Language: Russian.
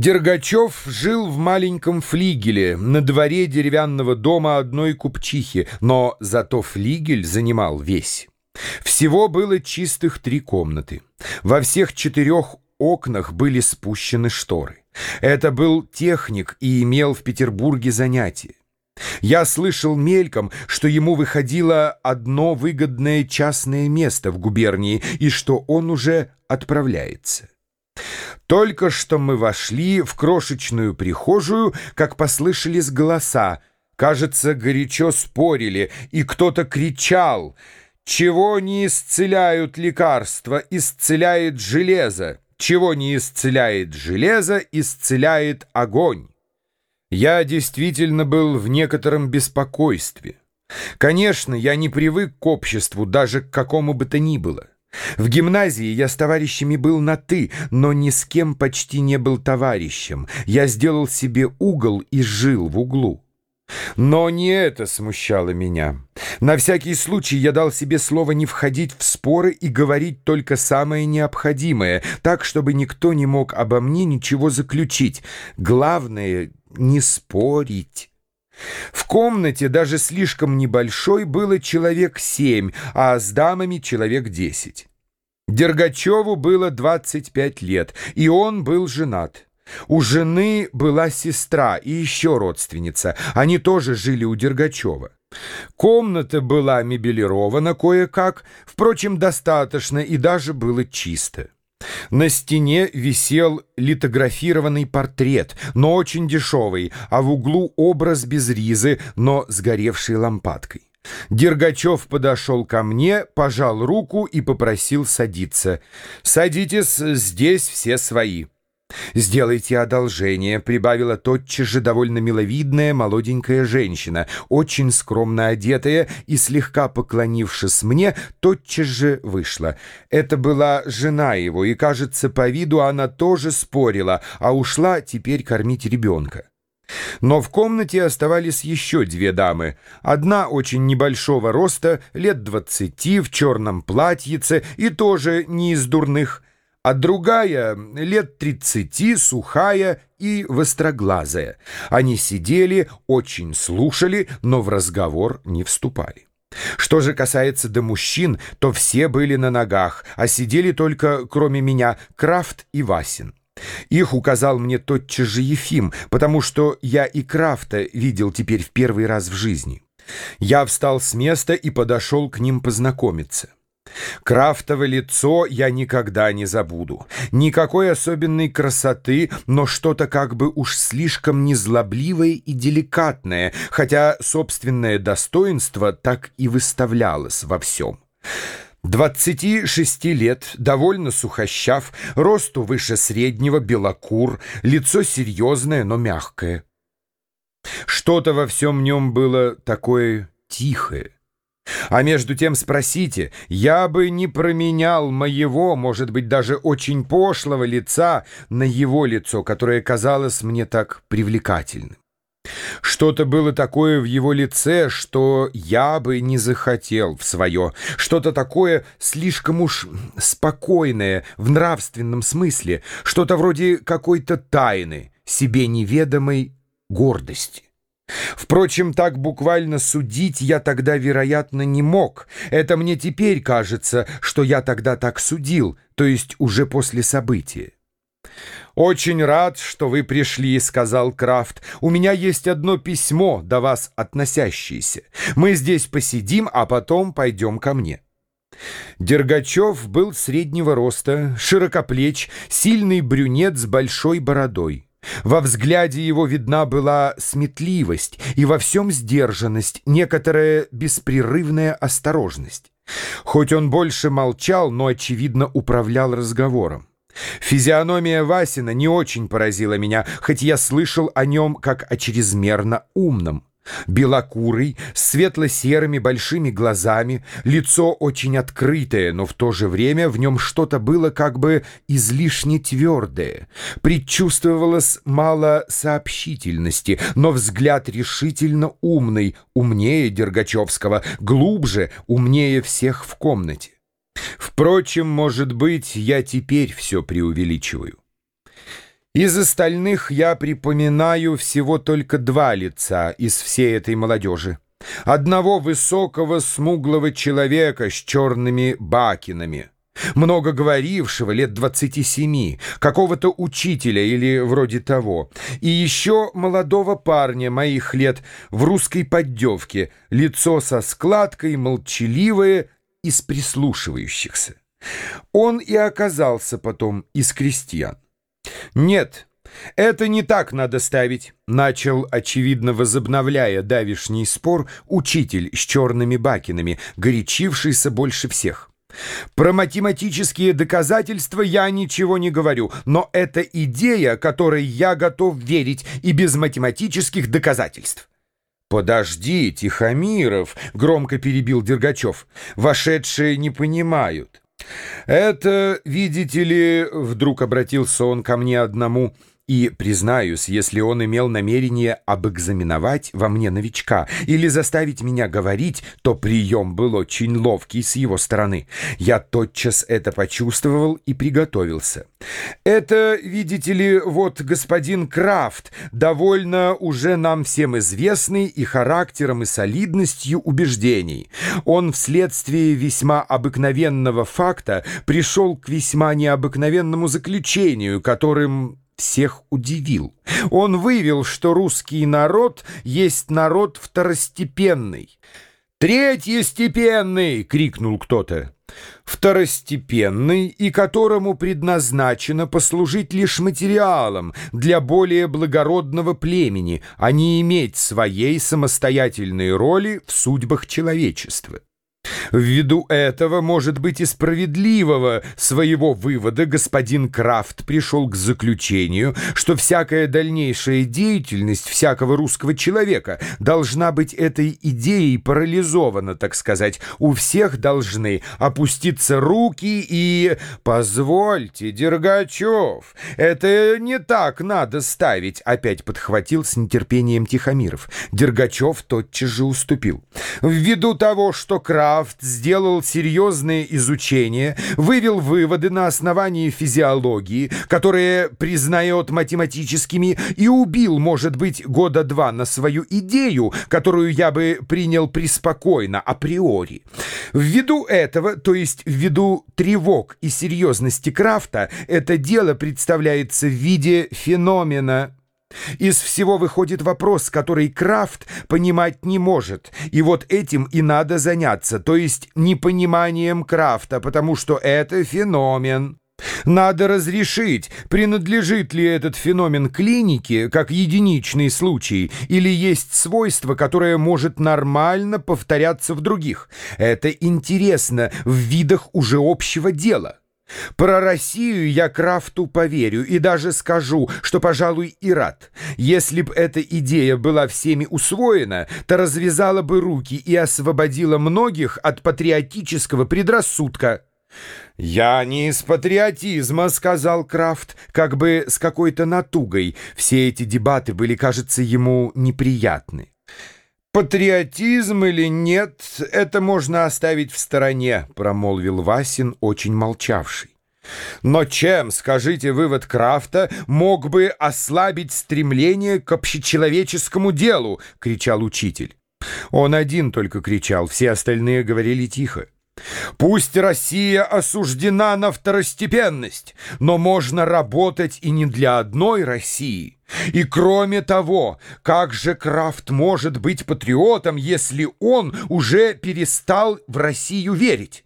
Дергачев жил в маленьком флигеле на дворе деревянного дома одной купчихи, но зато флигель занимал весь. Всего было чистых три комнаты. Во всех четырех окнах были спущены шторы. Это был техник и имел в Петербурге занятия. Я слышал мельком, что ему выходило одно выгодное частное место в губернии и что он уже отправляется. Только что мы вошли в крошечную прихожую, как послышались голоса. Кажется, горячо спорили, и кто-то кричал «Чего не исцеляют лекарства, исцеляет железо! Чего не исцеляет железо, исцеляет огонь!» Я действительно был в некотором беспокойстве. Конечно, я не привык к обществу, даже к какому бы то ни было. В гимназии я с товарищами был на «ты», но ни с кем почти не был товарищем. Я сделал себе угол и жил в углу. Но не это смущало меня. На всякий случай я дал себе слово не входить в споры и говорить только самое необходимое, так, чтобы никто не мог обо мне ничего заключить. Главное — не спорить. В комнате, даже слишком небольшой, было человек семь, а с дамами человек десять. Дергачеву было 25 лет, и он был женат. У жены была сестра и еще родственница. Они тоже жили у Дергачева. Комната была мебелирована кое-как, впрочем, достаточно и даже было чисто. На стене висел литографированный портрет, но очень дешевый, а в углу образ без ризы, но сгоревшей лампадкой. Дергачев подошел ко мне, пожал руку и попросил садиться. «Садитесь, здесь все свои». «Сделайте одолжение», — прибавила тотчас же довольно миловидная молоденькая женщина, очень скромно одетая и, слегка поклонившись мне, тотчас же вышла. Это была жена его, и, кажется, по виду она тоже спорила, а ушла теперь кормить ребенка. Но в комнате оставались еще две дамы. Одна очень небольшого роста, лет двадцати, в черном платьице и тоже не из дурных, а другая лет тридцати, сухая и востроглазая. Они сидели, очень слушали, но в разговор не вступали. Что же касается до мужчин, то все были на ногах, а сидели только, кроме меня, Крафт и Васин. Их указал мне тотчас же Ефим, потому что я и Крафта видел теперь в первый раз в жизни. Я встал с места и подошел к ним познакомиться. Крафтово лицо я никогда не забуду. Никакой особенной красоты, но что-то как бы уж слишком незлобливое и деликатное, хотя собственное достоинство так и выставлялось во всем. Двадцати шести лет, довольно сухощав, росту выше среднего, белокур, лицо серьезное, но мягкое. Что-то во всем нем было такое тихое. А между тем спросите, я бы не променял моего, может быть, даже очень пошлого лица на его лицо, которое казалось мне так привлекательным. Что-то было такое в его лице, что я бы не захотел в свое. Что-то такое слишком уж спокойное в нравственном смысле. Что-то вроде какой-то тайны, себе неведомой гордости. Впрочем, так буквально судить я тогда, вероятно, не мог. Это мне теперь кажется, что я тогда так судил, то есть уже после события. «Очень рад, что вы пришли», — сказал Крафт. «У меня есть одно письмо, до вас относящееся. Мы здесь посидим, а потом пойдем ко мне». Дергачев был среднего роста, широкоплеч, сильный брюнет с большой бородой. Во взгляде его видна была сметливость и во всем сдержанность, некоторая беспрерывная осторожность. Хоть он больше молчал, но, очевидно, управлял разговором. Физиономия Васина не очень поразила меня, хоть я слышал о нем как о чрезмерно умном. Белокурый, с светло-серыми большими глазами, лицо очень открытое, но в то же время в нем что-то было как бы излишне твердое. Предчувствовалось мало сообщительности, но взгляд решительно умный, умнее Дергачевского, глубже, умнее всех в комнате. Впрочем, может быть, я теперь все преувеличиваю. Из остальных я припоминаю всего только два лица из всей этой молодежи. Одного высокого смуглого человека с черными бакинами, много говорившего, лет двадцати семи, какого-то учителя или вроде того, и еще молодого парня моих лет в русской поддевке, лицо со складкой, молчаливое, из прислушивающихся. Он и оказался потом из крестьян. «Нет, это не так надо ставить», — начал, очевидно возобновляя давишний спор, учитель с черными бакинами, горячившийся больше всех. Про математические доказательства я ничего не говорю, но это идея, которой я готов верить и без математических доказательств. «Подожди, Тихомиров!» — громко перебил Дергачев. «Вошедшие не понимают. «Это, видите ли, — вдруг обратился он ко мне одному, — и, признаюсь, если он имел намерение обэкзаменовать во мне новичка или заставить меня говорить, то прием был очень ловкий с его стороны. Я тотчас это почувствовал и приготовился. Это, видите ли, вот господин Крафт, довольно уже нам всем известный и характером, и солидностью убеждений. Он вследствие весьма обыкновенного факта пришел к весьма необыкновенному заключению, которым всех удивил. Он вывел, что русский народ есть народ второстепенный. «Третьестепенный!» — крикнул кто-то. «Второстепенный, и которому предназначено послужить лишь материалом для более благородного племени, а не иметь своей самостоятельной роли в судьбах человечества». Ввиду этого, может быть, и справедливого своего вывода господин Крафт пришел к заключению, что всякая дальнейшая деятельность всякого русского человека должна быть этой идеей парализована, так сказать. У всех должны опуститься руки и... «Позвольте, Дергачев, это не так надо ставить», — опять подхватил с нетерпением Тихомиров. Дергачев тотчас же уступил. «Ввиду того, что Крафт сделал серьезные изучения, вывел выводы на основании физиологии, которые признает математическими, и убил, может быть, года два на свою идею, которую я бы принял преспокойно, априори. Ввиду этого, то есть ввиду тревог и серьезности Крафта, это дело представляется в виде феномена из всего выходит вопрос, который Крафт понимать не может, и вот этим и надо заняться, то есть непониманием Крафта, потому что это феномен. Надо разрешить, принадлежит ли этот феномен клинике как единичный случай, или есть свойство, которое может нормально повторяться в других. Это интересно в видах уже общего дела. Про Россию я Крафту поверю и даже скажу, что, пожалуй, и рад. Если б эта идея была всеми усвоена, то развязала бы руки и освободила многих от патриотического предрассудка. «Я не из патриотизма», — сказал Крафт, как бы с какой-то натугой. Все эти дебаты были, кажется, ему неприятны. «Патриотизм или нет, это можно оставить в стороне», — промолвил Васин, очень молчавший. «Но чем, скажите, вывод Крафта мог бы ослабить стремление к общечеловеческому делу?» — кричал учитель. Он один только кричал, все остальные говорили тихо. Пусть Россия осуждена на второстепенность, но можно работать и не для одной России. И кроме того, как же Крафт может быть патриотом, если он уже перестал в Россию верить?